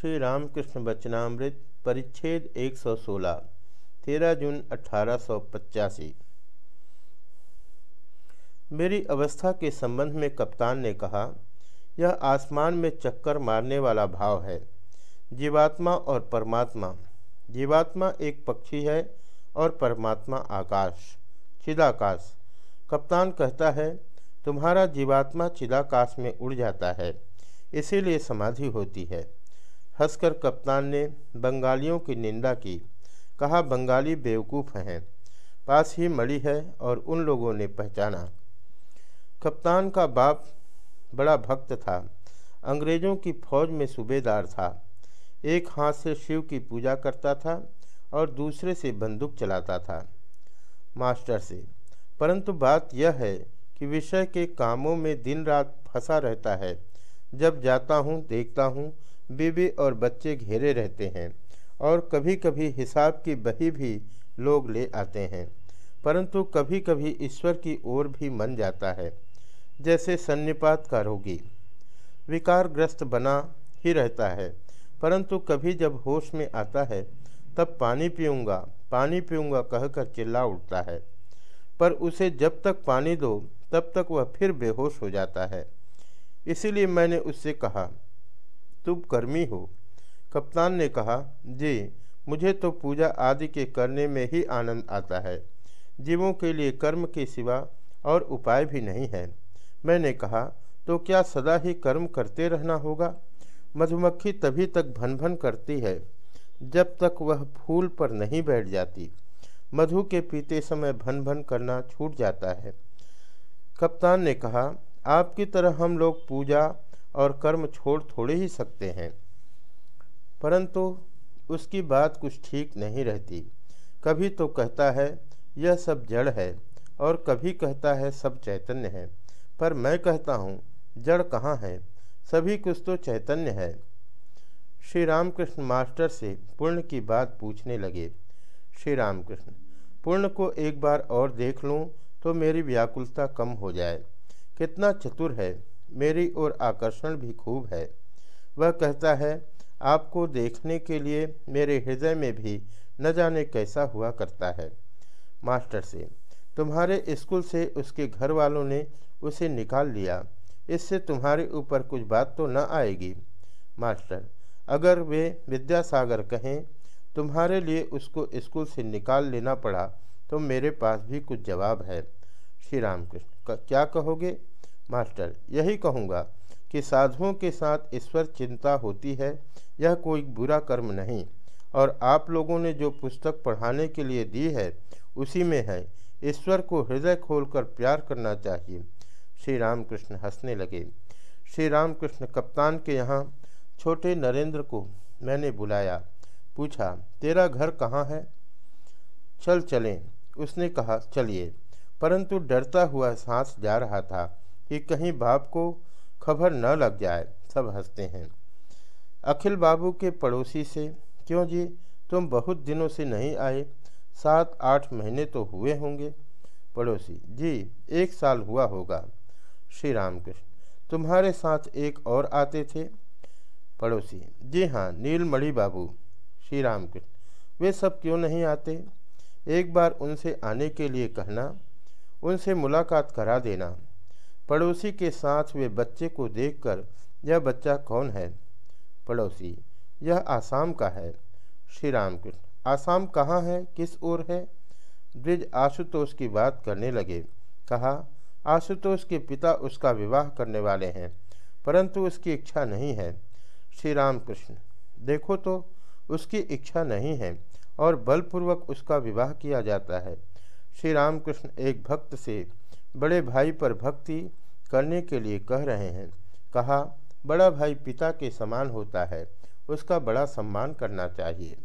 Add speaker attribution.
Speaker 1: श्री रामकृष्ण बचनामृत परिच्छेद 116 तेरह जून अठारह मेरी अवस्था के संबंध में कप्तान ने कहा, यह आसमान में चक्कर मारने वाला भाव है। जीवात्मा और परमात्मा। जीवात्मा एक पक्षी है और परमात्मा आकाश। चिदाकाश। कप्तान कहता है, तुम्हारा जीवात्मा चिदाकाश में उड़ जाता है, इसीलिए समाधि होती है। हंसकर कप्तान ने बंगालियों की निंदा की। कहा, बंगाली बेवकूफ़ हैं। पास ही मड़ी है और उन लोगों ने पहचाना। कप्तान का बाप बड़ा भक्त था। अंग्रेज़ों की फौज में सूबेदार था। एक हाथ से शिव की पूजा करता था और दूसरे से बंदूक चलाता था। मास्टर से, परंतु बात यह है कि विषय के कामों में दिन रात फंसा रहता है। जब जाता हूँ, देखता हूँ बीबी और बच्चे घेरे रहते हैं और कभी कभी हिसाब की बही भी लोग ले आते हैं। परंतु कभी कभी ईश्वर की ओर भी मन जाता है, जैसे सन्निपात का रोगी। विकारग्रस्त बना ही रहता है, परंतु कभी जब होश में आता है, तब पानी पीऊँगा पानी पीऊँगा कहकर चिल्ला उठता है। पर उसे जब तक पानी दो, तब तक वह फिर बेहोश हो जाता है। इसीलिए मैंने उससे कहा तुम कर्मी हो। कप्तान ने कहा, जी, मुझे तो पूजा आदि के करने में ही आनंद आता है। जीवों के लिए कर्म के सिवा और उपाय भी नहीं है। मैंने कहा तो क्या सदा ही कर्म करते रहना होगा? मधुमक्खी तभी तक भन भन करती है, जब तक वह फूल पर नहीं बैठ जाती। मधु के पीते समय भन भन करना छूट जाता है। कप्तान ने कहा, आपकी तरह हम लोग पूजा और कर्म छोड़ थोड़े ही सकते हैं। परंतु उसकी बात कुछ ठीक नहीं रहती। कभी तो कहता है, यह सब जड़ है, और कभी कहता है, सब चैतन्य है। पर मैं कहता हूँ, जड़ कहाँ है? सभी कुछ तो चैतन्य है। श्री रामकृष्ण मास्टर से पूर्ण की बात पूछने लगे। श्री रामकृष्ण पूर्ण को एक बार और देख लूँ तो मेरी व्याकुलता कम हो जाए। कितना चतुर है। मेरी ओर आकर्षण भी खूब है। वह कहता है, आपको देखने के लिए मेरे हृदय में भी न जाने कैसा हुआ करता है। मास्टर से, तुम्हारे स्कूल से उसके घर वालों ने उसे निकाल लिया। इससे तुम्हारे ऊपर कुछ बात तो न आएगी। मास्टर, अगर वे विद्यासागर कहें, तुम्हारे लिए उसको स्कूल से निकाल लेना पड़ा तो मेरे पास भी कुछ जवाब है। श्री रामकृष्ण क्या कहोगे? मास्टर, यही कहूँगा कि साधुओं के साथ ईश्वर चिंता होती है, यह कोई बुरा कर्म नहीं। और आप लोगों ने जो पुस्तक पढ़ाने के लिए दी है, उसी में है, ईश्वर को हृदय खोलकर प्यार करना चाहिए। श्री रामकृष्ण हंसने लगे। श्री रामकृष्ण कप्तान के यहाँ छोटे नरेंद्र को मैंने बुलाया। पूछा, तेरा घर कहाँ है? चल चलें, उसने कहा, चलिए। परंतु डरता हुआ सांस जा रहा था। कि कहीं बाप को खबर न लग जाए, सब हँसते हैं। अखिल बाबू के पड़ोसी से, क्यों जी, तुम बहुत दिनों से नहीं आए, सात आठ महीने तो हुए होंगे। पड़ोसी, जी, एक साल हुआ होगा। श्री रामकृष्ण, तुम्हारे साथ एक और आते थे? पड़ोसी, जी हाँ नीलमणि बाबू, श्री रामकृष्ण, वे सब क्यों नहीं आते? एक बार उनसे आने के लिए कहना, उनसे मुलाकात करा देना। पड़ोसी के साथ वे बच्चे को देखकर, यह बच्चा कौन है? पड़ोसी, यह आसाम का है। श्री रामकृष्ण आसाम कहाँ है? किस ओर है? ब्रिज आशुतोष की बात करने लगे। कहा, आशुतोष के पिता उसका विवाह करने वाले हैं, परंतु उसकी इच्छा नहीं है। श्री रामकृष्ण देखो तो उसकी इच्छा नहीं है और बलपूर्वक उसका विवाह किया जाता है। श्री रामकृष्ण एक भक्त से बड़े भाई पर भक्ति करने के लिए कह रहे हैं। कहा, बड़ा भाई पिता के समान होता है, उसका बड़ा सम्मान करना चाहिए।